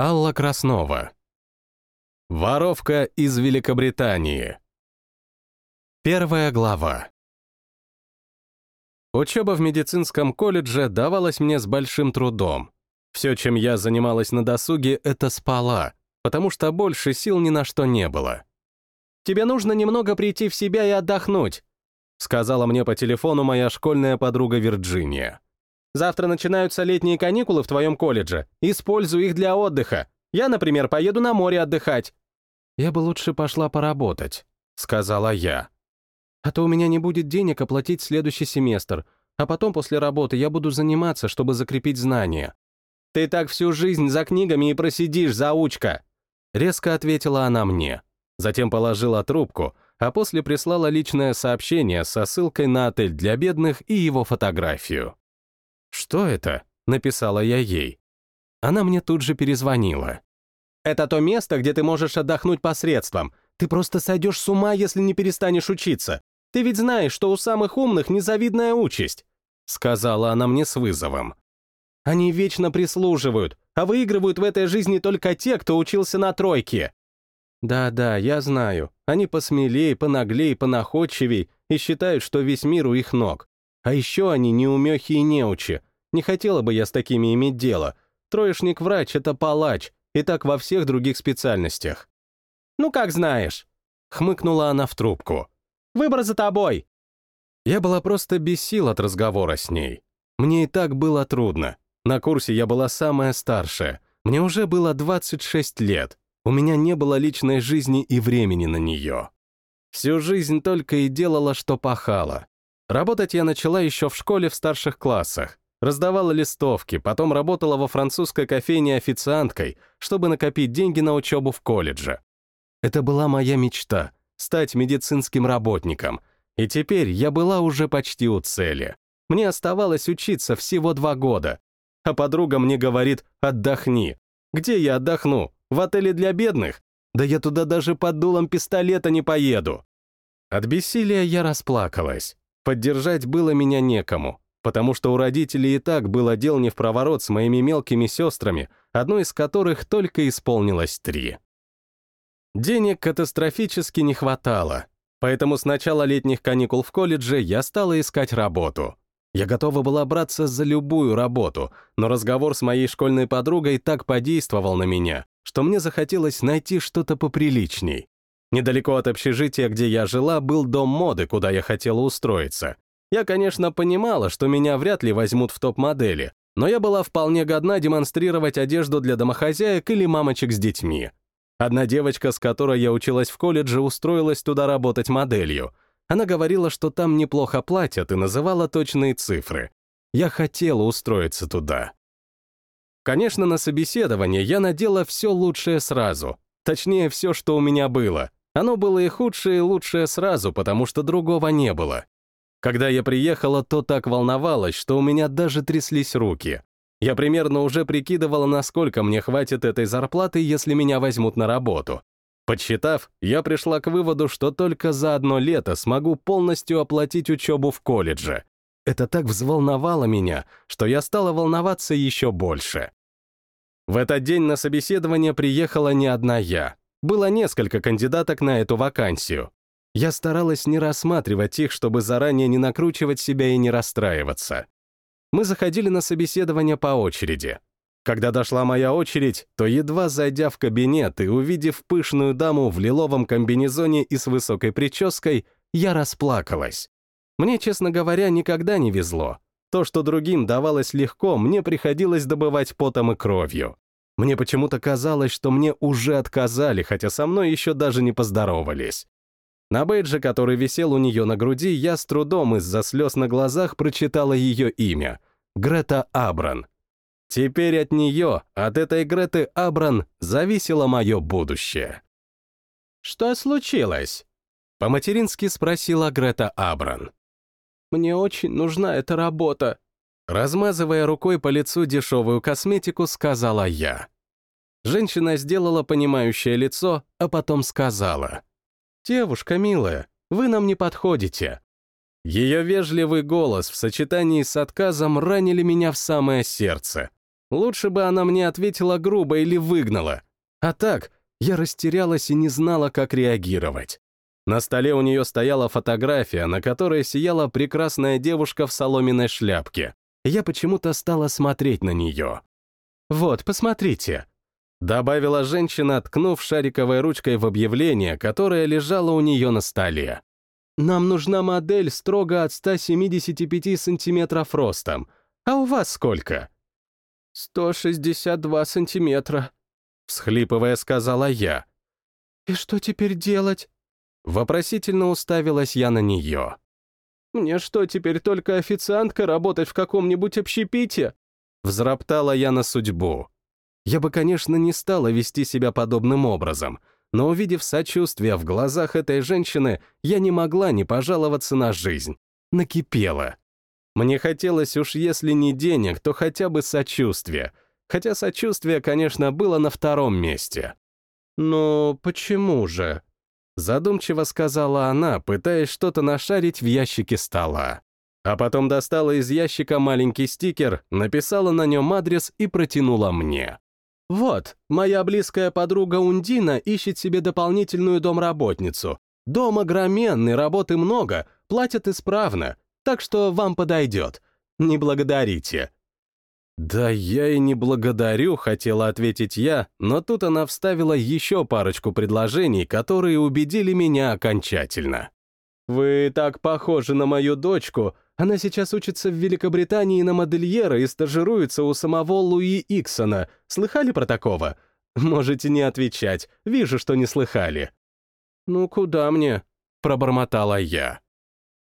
Алла Краснова. Воровка из Великобритании. Первая глава. Учеба в медицинском колледже давалась мне с большим трудом. Все, чем я занималась на досуге, это спала, потому что больше сил ни на что не было. «Тебе нужно немного прийти в себя и отдохнуть», сказала мне по телефону моя школьная подруга Вирджиния. Завтра начинаются летние каникулы в твоем колледже. Используй их для отдыха. Я, например, поеду на море отдыхать». «Я бы лучше пошла поработать», — сказала я. «А то у меня не будет денег оплатить следующий семестр, а потом после работы я буду заниматься, чтобы закрепить знания». «Ты так всю жизнь за книгами и просидишь, заучка!» Резко ответила она мне. Затем положила трубку, а после прислала личное сообщение со ссылкой на отель для бедных и его фотографию. «Что это?» — написала я ей. Она мне тут же перезвонила. «Это то место, где ты можешь отдохнуть посредством. Ты просто сойдешь с ума, если не перестанешь учиться. Ты ведь знаешь, что у самых умных незавидная участь», — сказала она мне с вызовом. «Они вечно прислуживают, а выигрывают в этой жизни только те, кто учился на тройке». «Да-да, я знаю. Они посмелее, понаглее, понаходчивей и считают, что весь мир у их ног. А еще они неумехи и неучи. Не хотела бы я с такими иметь дело. Троечник-врач — это палач, и так во всех других специальностях. «Ну, как знаешь», — хмыкнула она в трубку. «Выбор за тобой». Я была просто без сил от разговора с ней. Мне и так было трудно. На курсе я была самая старшая. Мне уже было 26 лет. У меня не было личной жизни и времени на нее. Всю жизнь только и делала, что пахала. Работать я начала еще в школе в старших классах. Раздавала листовки, потом работала во французской кофейне официанткой, чтобы накопить деньги на учебу в колледже. Это была моя мечта — стать медицинским работником. И теперь я была уже почти у цели. Мне оставалось учиться всего два года. А подруга мне говорит «отдохни». Где я отдохну? В отеле для бедных? Да я туда даже под дулом пистолета не поеду. От бессилия я расплакалась. Поддержать было меня некому, потому что у родителей и так было дел не в проворот с моими мелкими сестрами, одной из которых только исполнилось три. Денег катастрофически не хватало, поэтому с начала летних каникул в колледже я стала искать работу. Я готова была браться за любую работу, но разговор с моей школьной подругой так подействовал на меня, что мне захотелось найти что-то поприличней. Недалеко от общежития, где я жила, был дом моды, куда я хотела устроиться. Я, конечно, понимала, что меня вряд ли возьмут в топ-модели, но я была вполне годна демонстрировать одежду для домохозяек или мамочек с детьми. Одна девочка, с которой я училась в колледже, устроилась туда работать моделью. Она говорила, что там неплохо платят и называла точные цифры. Я хотела устроиться туда. Конечно, на собеседование я надела все лучшее сразу. Точнее, все, что у меня было. Оно было и худшее, и лучшее сразу, потому что другого не было. Когда я приехала, то так волновалась, что у меня даже тряслись руки. Я примерно уже прикидывала, насколько мне хватит этой зарплаты, если меня возьмут на работу. Подсчитав, я пришла к выводу, что только за одно лето смогу полностью оплатить учебу в колледже. Это так взволновало меня, что я стала волноваться еще больше. В этот день на собеседование приехала не одна я. Было несколько кандидаток на эту вакансию. Я старалась не рассматривать их, чтобы заранее не накручивать себя и не расстраиваться. Мы заходили на собеседование по очереди. Когда дошла моя очередь, то едва зайдя в кабинет и увидев пышную даму в лиловом комбинезоне и с высокой прической, я расплакалась. Мне, честно говоря, никогда не везло. То, что другим давалось легко, мне приходилось добывать потом и кровью. Мне почему-то казалось, что мне уже отказали, хотя со мной еще даже не поздоровались. На бейдже, который висел у нее на груди, я с трудом из-за слез на глазах прочитала ее имя — Грета Абран. Теперь от нее, от этой Греты Абран, зависело мое будущее. «Что случилось?» — по-матерински спросила Грета Абран. «Мне очень нужна эта работа», Размазывая рукой по лицу дешевую косметику, сказала я. Женщина сделала понимающее лицо, а потом сказала. «Девушка милая, вы нам не подходите». Ее вежливый голос в сочетании с отказом ранили меня в самое сердце. Лучше бы она мне ответила грубо или выгнала. А так, я растерялась и не знала, как реагировать. На столе у нее стояла фотография, на которой сияла прекрасная девушка в соломенной шляпке. Я почему-то стала смотреть на нее. «Вот, посмотрите», — добавила женщина, ткнув шариковой ручкой в объявление, которое лежало у нее на столе. «Нам нужна модель строго от 175 сантиметров ростом. А у вас сколько?» «162 сантиметра», — всхлипывая, сказала я. «И что теперь делать?» Вопросительно уставилась я на нее. «Мне что, теперь только официанткой работать в каком-нибудь общепите?» Взроптала я на судьбу. Я бы, конечно, не стала вести себя подобным образом, но увидев сочувствие в глазах этой женщины, я не могла не пожаловаться на жизнь. Накипела. Мне хотелось уж если не денег, то хотя бы сочувствия. Хотя сочувствие, конечно, было на втором месте. «Но почему же?» Задумчиво сказала она, пытаясь что-то нашарить в ящике стола. А потом достала из ящика маленький стикер, написала на нем адрес и протянула мне. «Вот, моя близкая подруга Ундина ищет себе дополнительную домработницу. Дом огроменный, работы много, платят исправно, так что вам подойдет. Не благодарите». «Да я и не благодарю», — хотела ответить я, но тут она вставила еще парочку предложений, которые убедили меня окончательно. «Вы так похожи на мою дочку. Она сейчас учится в Великобритании на модельера и стажируется у самого Луи Иксона. Слыхали про такого? Можете не отвечать. Вижу, что не слыхали». «Ну, куда мне?» — пробормотала я.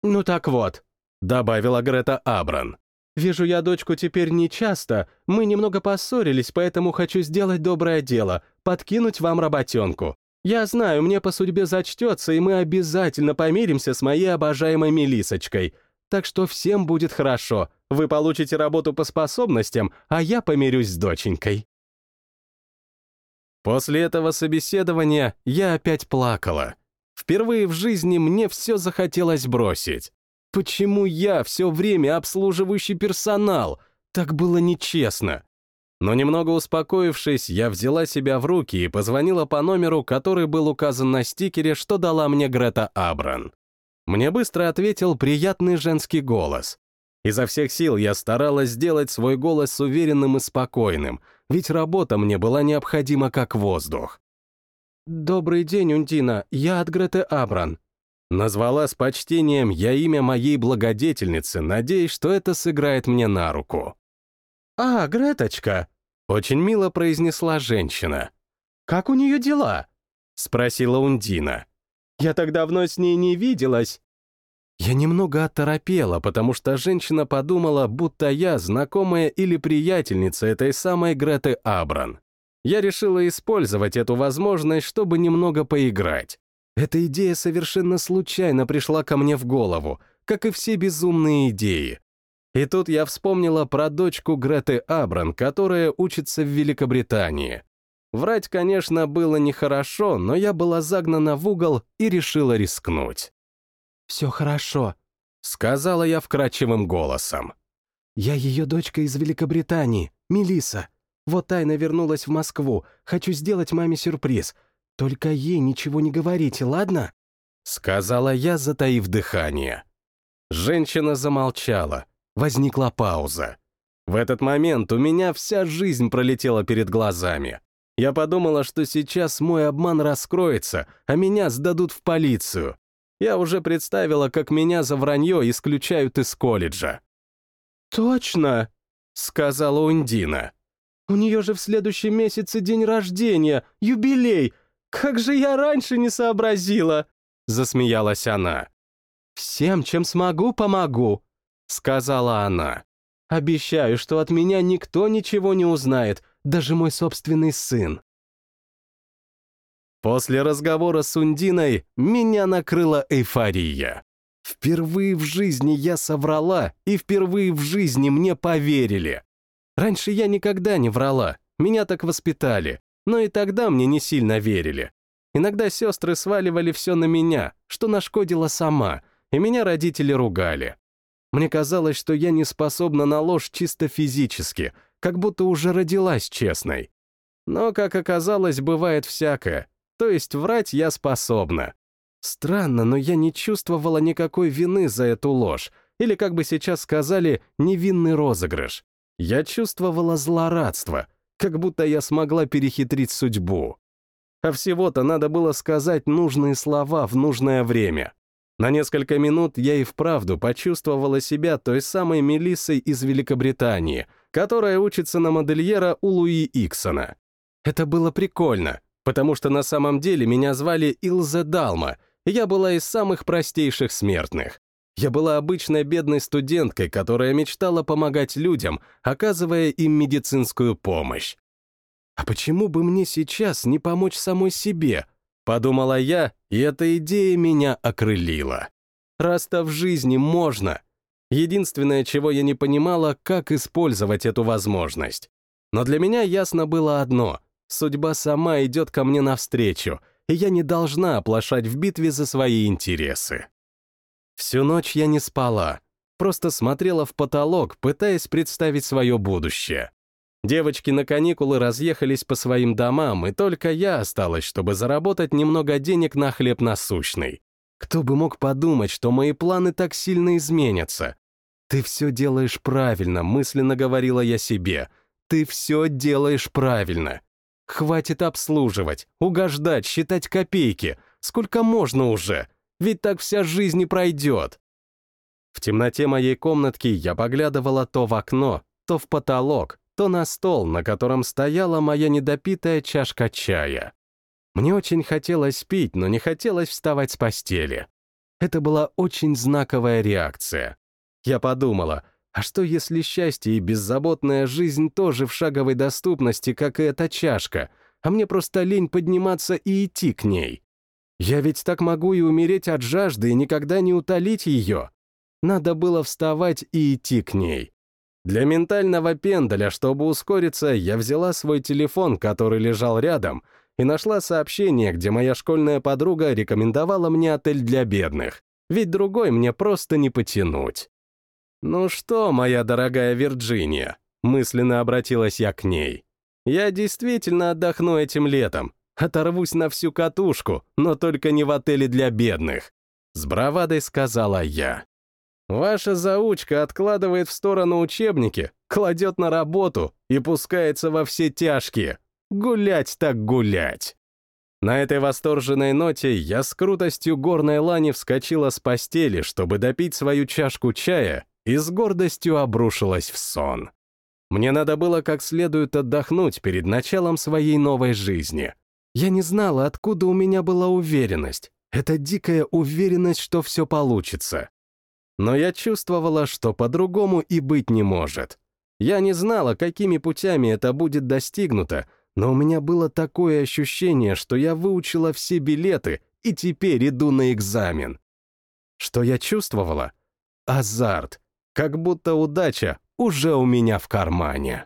«Ну так вот», — добавила Грета Абран. Вижу я дочку теперь не часто, мы немного поссорились, поэтому хочу сделать доброе дело, подкинуть вам работенку. Я знаю, мне по судьбе зачтется, и мы обязательно помиримся с моей обожаемой Мелисочкой. Так что всем будет хорошо. Вы получите работу по способностям, а я помирюсь с доченькой. После этого собеседования я опять плакала. Впервые в жизни мне все захотелось бросить. Почему я все время обслуживающий персонал? Так было нечестно. Но немного успокоившись, я взяла себя в руки и позвонила по номеру, который был указан на стикере, что дала мне Грета Абран. Мне быстро ответил приятный женский голос. Изо всех сил я старалась сделать свой голос уверенным и спокойным, ведь работа мне была необходима как воздух. «Добрый день, Ундина, я от Греты Абран. Назвала с почтением я имя моей благодетельницы, надеясь, что это сыграет мне на руку. «А, Греточка!» — очень мило произнесла женщина. «Как у нее дела?» — спросила Ундина. «Я так давно с ней не виделась». Я немного оторопела, потому что женщина подумала, будто я знакомая или приятельница этой самой Греты Абран. Я решила использовать эту возможность, чтобы немного поиграть. Эта идея совершенно случайно пришла ко мне в голову, как и все безумные идеи. И тут я вспомнила про дочку Греты Абран, которая учится в Великобритании. Врать, конечно, было нехорошо, но я была загнана в угол и решила рискнуть. «Все хорошо», — сказала я вкрадчивым голосом. «Я ее дочка из Великобритании, Мелиса. Вот тайно вернулась в Москву. Хочу сделать маме сюрприз. «Только ей ничего не говорите, ладно?» Сказала я, затаив дыхание. Женщина замолчала. Возникла пауза. В этот момент у меня вся жизнь пролетела перед глазами. Я подумала, что сейчас мой обман раскроется, а меня сдадут в полицию. Я уже представила, как меня за вранье исключают из колледжа. «Точно!» — сказала Ундина. «У нее же в следующем месяце день рождения, юбилей, «Как же я раньше не сообразила!» — засмеялась она. «Всем, чем смогу, помогу», — сказала она. «Обещаю, что от меня никто ничего не узнает, даже мой собственный сын». После разговора с Ундиной меня накрыла эйфория. Впервые в жизни я соврала, и впервые в жизни мне поверили. Раньше я никогда не врала, меня так воспитали. Но и тогда мне не сильно верили. Иногда сестры сваливали все на меня, что нашкодила сама, и меня родители ругали. Мне казалось, что я не способна на ложь чисто физически, как будто уже родилась честной. Но, как оказалось, бывает всякое, то есть врать я способна. Странно, но я не чувствовала никакой вины за эту ложь, или, как бы сейчас сказали, невинный розыгрыш. Я чувствовала злорадство, как будто я смогла перехитрить судьбу. А всего-то надо было сказать нужные слова в нужное время. На несколько минут я и вправду почувствовала себя той самой Мелиссой из Великобритании, которая учится на модельера у Луи Иксона. Это было прикольно, потому что на самом деле меня звали Илзе Далма, и я была из самых простейших смертных. Я была обычной бедной студенткой, которая мечтала помогать людям, оказывая им медицинскую помощь. А почему бы мне сейчас не помочь самой себе? Подумала я, и эта идея меня окрылила. Раз-то в жизни можно. Единственное, чего я не понимала, как использовать эту возможность. Но для меня ясно было одно — судьба сама идет ко мне навстречу, и я не должна оплошать в битве за свои интересы. Всю ночь я не спала, просто смотрела в потолок, пытаясь представить свое будущее. Девочки на каникулы разъехались по своим домам, и только я осталась, чтобы заработать немного денег на хлеб насущный. Кто бы мог подумать, что мои планы так сильно изменятся? «Ты все делаешь правильно», — мысленно говорила я себе. «Ты все делаешь правильно. Хватит обслуживать, угождать, считать копейки. Сколько можно уже? Ведь так вся жизнь не пройдет». В темноте моей комнатки я поглядывала то в окно, то в потолок, то на стол, на котором стояла моя недопитая чашка чая. Мне очень хотелось пить, но не хотелось вставать с постели. Это была очень знаковая реакция. Я подумала, а что если счастье и беззаботная жизнь тоже в шаговой доступности, как и эта чашка, а мне просто лень подниматься и идти к ней? Я ведь так могу и умереть от жажды и никогда не утолить ее. Надо было вставать и идти к ней. Для ментального пендаля, чтобы ускориться, я взяла свой телефон, который лежал рядом, и нашла сообщение, где моя школьная подруга рекомендовала мне отель для бедных, ведь другой мне просто не потянуть. «Ну что, моя дорогая Вирджиния?» — мысленно обратилась я к ней. «Я действительно отдохну этим летом, оторвусь на всю катушку, но только не в отеле для бедных», — с бравадой сказала я. Ваша заучка откладывает в сторону учебники, кладет на работу и пускается во все тяжкие. Гулять так гулять. На этой восторженной ноте я с крутостью горной лани вскочила с постели, чтобы допить свою чашку чая, и с гордостью обрушилась в сон. Мне надо было как следует отдохнуть перед началом своей новой жизни. Я не знала, откуда у меня была уверенность. Это дикая уверенность, что все получится но я чувствовала, что по-другому и быть не может. Я не знала, какими путями это будет достигнуто, но у меня было такое ощущение, что я выучила все билеты и теперь иду на экзамен. Что я чувствовала? Азарт. Как будто удача уже у меня в кармане.